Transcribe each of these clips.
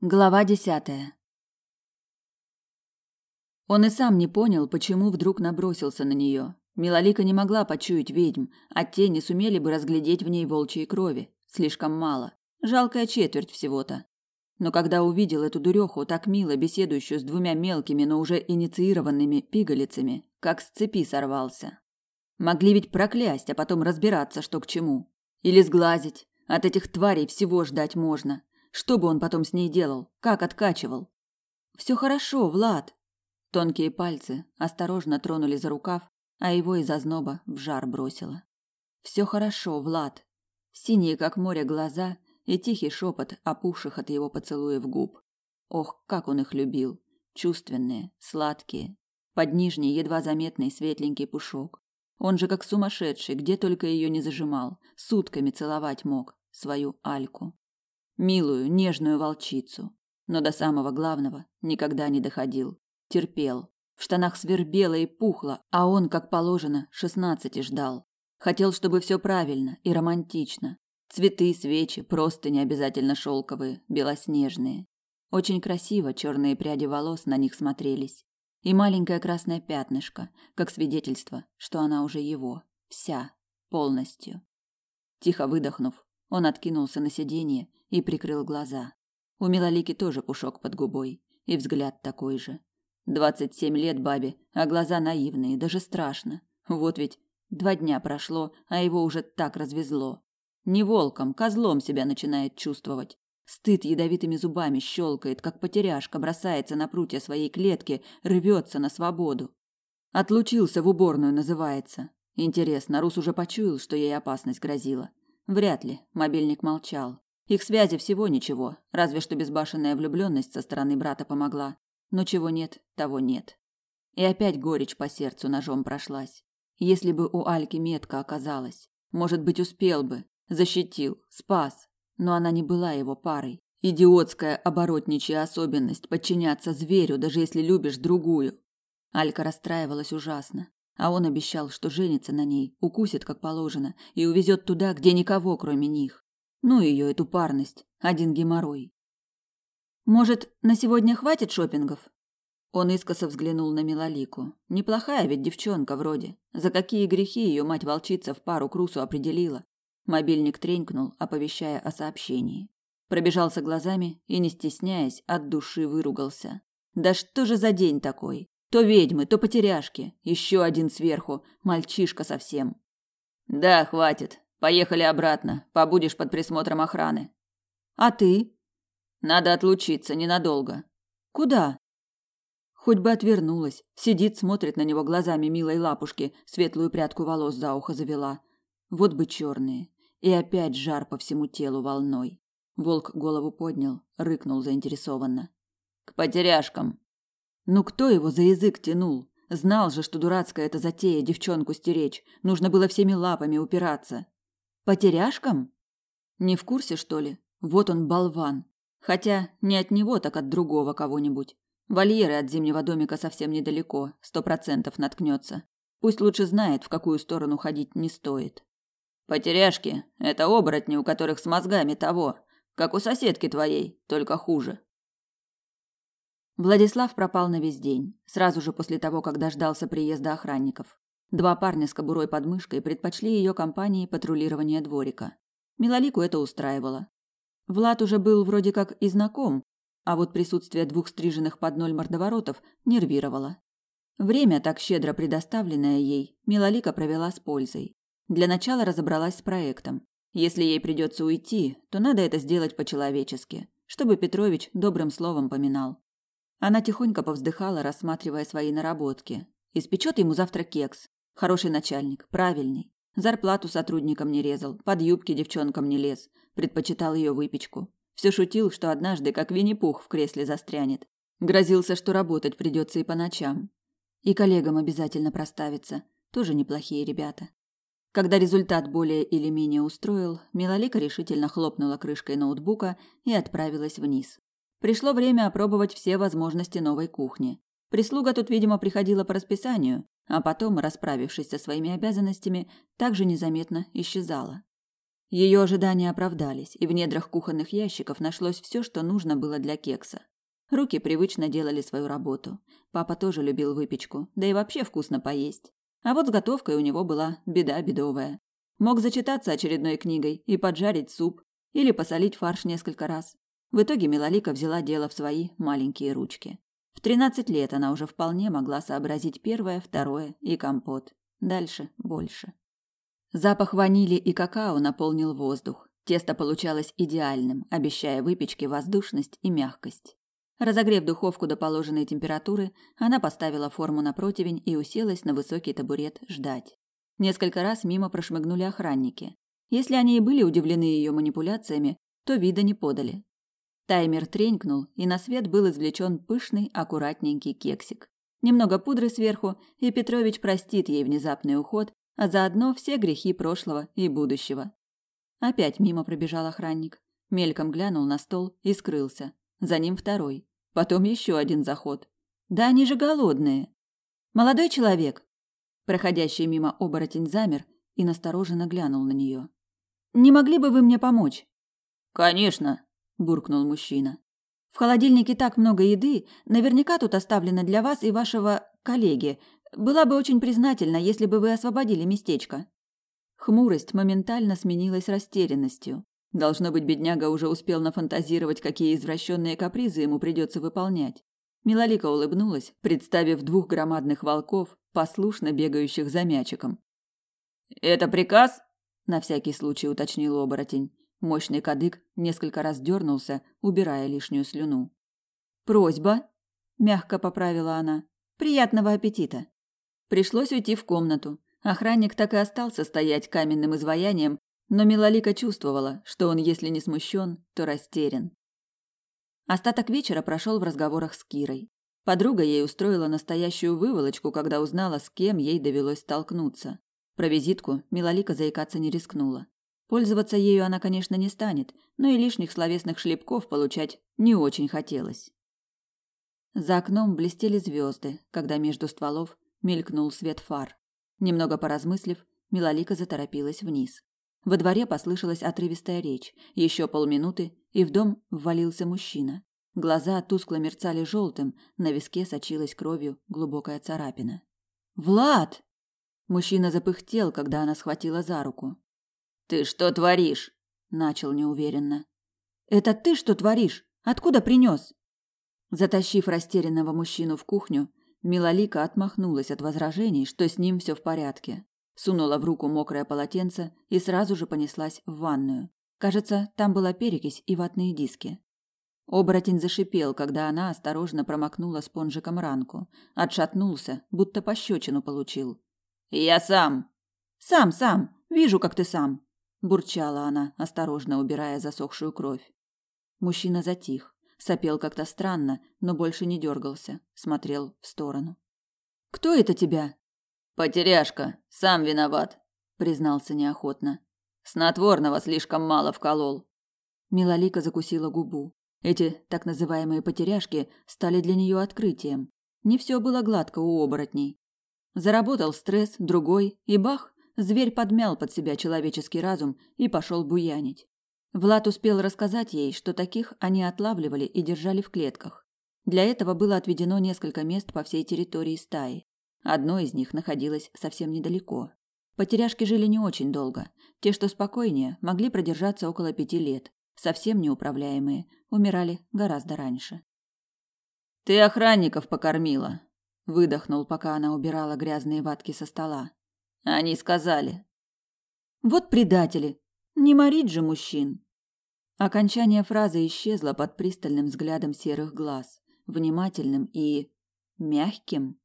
Глава десятая. Он и сам не понял, почему вдруг набросился на нее. Милолика не могла почуять ведьм, а те не сумели бы разглядеть в ней волчьей крови. Слишком мало. Жалкая четверть всего-то. Но когда увидел эту дуреху, так мило беседующую с двумя мелкими, но уже инициированными пигалицами, как с цепи сорвался. Могли ведь проклясть, а потом разбираться, что к чему. Или сглазить. От этих тварей всего ждать можно. Что бы он потом с ней делал? Как откачивал? Все хорошо, Влад. Тонкие пальцы осторожно тронули за рукав, а его из озноба в жар бросило. Все хорошо, Влад. Синие как море глаза и тихий шепот опухших от его поцелуев губ. Ох, как он их любил. Чувственные, сладкие. Под нижней едва заметный светленький пушок. Он же как сумасшедший, где только ее не зажимал, сутками целовать мог свою Альку милую, нежную волчицу. Но до самого главного никогда не доходил. Терпел. В штанах свербело и пухло, а он, как положено, шестнадцати ждал. Хотел, чтобы все правильно и романтично. Цветы, свечи, просто не обязательно шелковые, белоснежные. Очень красиво черные пряди волос на них смотрелись. И маленькое красное пятнышко, как свидетельство, что она уже его, вся, полностью. Тихо выдохнув, он откинулся на сиденье и прикрыл глаза. У Милолики тоже пушок под губой, и взгляд такой же. Двадцать семь лет бабе, а глаза наивные, даже страшно. Вот ведь два дня прошло, а его уже так развезло. Не волком, козлом себя начинает чувствовать. Стыд ядовитыми зубами щелкает, как потеряшка бросается на прутья своей клетки, рвется на свободу. Отлучился в уборную, называется. Интересно, Рус уже почуял, что ей опасность грозила. Вряд ли, мобильник молчал. Их связи всего ничего, разве что безбашенная влюбленность со стороны брата помогла. Но чего нет, того нет. И опять горечь по сердцу ножом прошлась. Если бы у Альки метка оказалась, может быть, успел бы, защитил, спас. Но она не была его парой. Идиотская оборотничья особенность подчиняться зверю, даже если любишь другую. Алька расстраивалась ужасно, а он обещал, что женится на ней, укусит как положено и увезет туда, где никого, кроме них. Ну ее эту парность, один геморрой. Может, на сегодня хватит шопингов? Он искоса взглянул на Милолику. Неплохая ведь девчонка вроде. За какие грехи ее мать-волчица в пару к Русу определила. Мобильник тренькнул, оповещая о сообщении. Пробежался глазами и, не стесняясь, от души выругался. Да что же за день такой? То ведьмы, то потеряшки. Еще один сверху. Мальчишка совсем. Да, хватит. Поехали обратно. Побудешь под присмотром охраны. А ты? Надо отлучиться ненадолго. Куда? Хоть бы отвернулась. Сидит, смотрит на него глазами милой лапушки, светлую прядку волос за ухо завела. Вот бы черные. И опять жар по всему телу волной. Волк голову поднял, рыкнул заинтересованно. К потеряшкам. Ну кто его за язык тянул? Знал же, что дурацкая эта затея девчонку стеречь. Нужно было всеми лапами упираться. Потеряшкам? Не в курсе, что ли? Вот он болван. Хотя не от него, так от другого кого-нибудь. Вольеры от зимнего домика совсем недалеко, сто процентов наткнется. Пусть лучше знает, в какую сторону ходить не стоит. Потеряшки – это оборотни, у которых с мозгами того, как у соседки твоей, только хуже. Владислав пропал на весь день, сразу же после того, как дождался приезда охранников. Два парня с кобурой под мышкой предпочли ее компании патрулирование дворика. Милолику это устраивало. Влад уже был вроде как и знаком, а вот присутствие двух стриженных под ноль мордоворотов нервировало. Время, так щедро предоставленное ей, Милолика провела с пользой. Для начала разобралась с проектом. Если ей придется уйти, то надо это сделать по-человечески, чтобы Петрович добрым словом поминал. Она тихонько повздыхала, рассматривая свои наработки. Испечет ему завтра кекс, Хороший начальник, правильный. Зарплату сотрудникам не резал, под юбки девчонкам не лез, предпочитал ее выпечку. Все шутил, что однажды, как Винни-Пух, в кресле застрянет. Грозился, что работать придется и по ночам. И коллегам обязательно проставиться. Тоже неплохие ребята. Когда результат более или менее устроил, Милолика решительно хлопнула крышкой ноутбука и отправилась вниз. Пришло время опробовать все возможности новой кухни. Прислуга тут, видимо, приходила по расписанию, а потом, расправившись со своими обязанностями, также незаметно исчезала. Ее ожидания оправдались, и в недрах кухонных ящиков нашлось все, что нужно было для кекса. Руки привычно делали свою работу. Папа тоже любил выпечку, да и вообще вкусно поесть. А вот с готовкой у него была беда бедовая. Мог зачитаться очередной книгой и поджарить суп, или посолить фарш несколько раз. В итоге Милолика взяла дело в свои маленькие ручки. В тринадцать лет она уже вполне могла сообразить первое, второе и компот. Дальше больше. Запах ванили и какао наполнил воздух. Тесто получалось идеальным, обещая выпечке воздушность и мягкость. Разогрев духовку до положенной температуры, она поставила форму на противень и уселась на высокий табурет ждать. Несколько раз мимо прошмыгнули охранники. Если они и были удивлены ее манипуляциями, то вида не подали. Таймер тренькнул, и на свет был извлечен пышный, аккуратненький кексик. Немного пудры сверху, и Петрович простит ей внезапный уход, а заодно все грехи прошлого и будущего. Опять мимо пробежал охранник. Мельком глянул на стол и скрылся. За ним второй. Потом еще один заход. Да они же голодные. Молодой человек. Проходящий мимо оборотень замер и настороженно глянул на нее. Не могли бы вы мне помочь? Конечно, буркнул мужчина. В холодильнике так много еды, наверняка тут оставлено для вас и вашего коллеги. Была бы очень признательна, если бы вы освободили местечко. Хмурость моментально сменилась растерянностью. Должно быть, бедняга уже успел нафантазировать, какие извращенные капризы ему придется выполнять. Милолика улыбнулась, представив двух громадных волков, послушно бегающих за мячиком. «Это приказ?» – на всякий случай уточнил оборотень. Мощный кадык несколько раз дернулся, убирая лишнюю слюну. «Просьба», – мягко поправила она. «Приятного аппетита». Пришлось уйти в комнату. Охранник так и остался стоять каменным изваянием, но Милолика чувствовала, что он, если не смущен, то растерян. Остаток вечера прошел в разговорах с Кирой. Подруга ей устроила настоящую выволочку, когда узнала, с кем ей довелось столкнуться. Про визитку Милолика заикаться не рискнула. Пользоваться ею она, конечно, не станет, но и лишних словесных шлепков получать не очень хотелось. За окном блестели звезды, когда между стволов мелькнул свет фар. Немного поразмыслив, Милолика заторопилась вниз. Во дворе послышалась отрывистая речь. Еще полминуты, и в дом ввалился мужчина. Глаза тускло мерцали желтым, на виске сочилась кровью глубокая царапина. «Влад!» Мужчина запыхтел, когда она схватила за руку. Ты что творишь? начал неуверенно. Это ты что творишь? Откуда принес? Затащив растерянного мужчину в кухню, Милолика отмахнулась от возражений, что с ним все в порядке. Сунула в руку мокрое полотенце и сразу же понеслась в ванную. Кажется, там была перекись и ватные диски. Оборотень зашипел, когда она осторожно промокнула спонжиком ранку. Отшатнулся, будто пощечину получил. «Я сам!» «Сам, сам! Вижу, как ты сам!» Бурчала она, осторожно убирая засохшую кровь. Мужчина затих, сопел как-то странно, но больше не дергался, смотрел в сторону. Кто это тебя? Потеряшка, сам виноват, признался неохотно. Снотворного слишком мало вколол. Милолика закусила губу. Эти так называемые потеряшки стали для нее открытием. Не все было гладко у оборотней. Заработал стресс, другой, и бах, Зверь подмял под себя человеческий разум и пошел буянить. Влад успел рассказать ей, что таких они отлавливали и держали в клетках. Для этого было отведено несколько мест по всей территории стаи. Одно из них находилось совсем недалеко. Потеряшки жили не очень долго. Те, что спокойнее, могли продержаться около пяти лет. Совсем неуправляемые умирали гораздо раньше. «Ты охранников покормила», – выдохнул, пока она убирала грязные ватки со стола. Они сказали. Вот предатели. Не морить же мужчин. Окончание фразы исчезло под пристальным взглядом серых глаз, внимательным и мягким.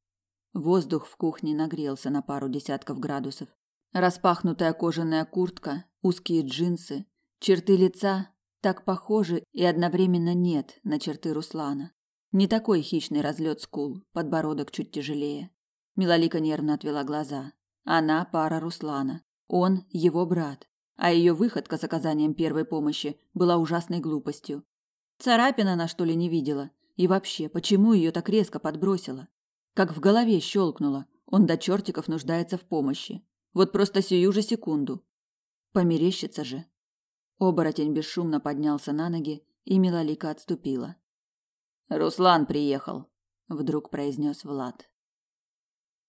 Воздух в кухне нагрелся на пару десятков градусов. Распахнутая кожаная куртка, узкие джинсы, черты лица так похожи и одновременно нет на черты Руслана. Не такой хищный разлет скул, подбородок чуть тяжелее. Милолика нервно отвела глаза. Она пара Руслана, он его брат, а ее выходка с оказанием первой помощи была ужасной глупостью. Царапина она что ли не видела? И вообще, почему ее так резко подбросило? Как в голове щелкнуло, он до чертиков нуждается в помощи. Вот просто сию же секунду. Померещится же. Оборотень бесшумно поднялся на ноги, и Милолика отступила. Руслан приехал, вдруг произнес Влад.